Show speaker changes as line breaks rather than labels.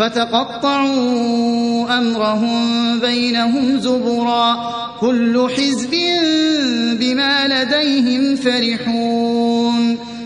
فتقطعوا أمرهم بينهم زبرا. كل حزب بما لديهم فرحون.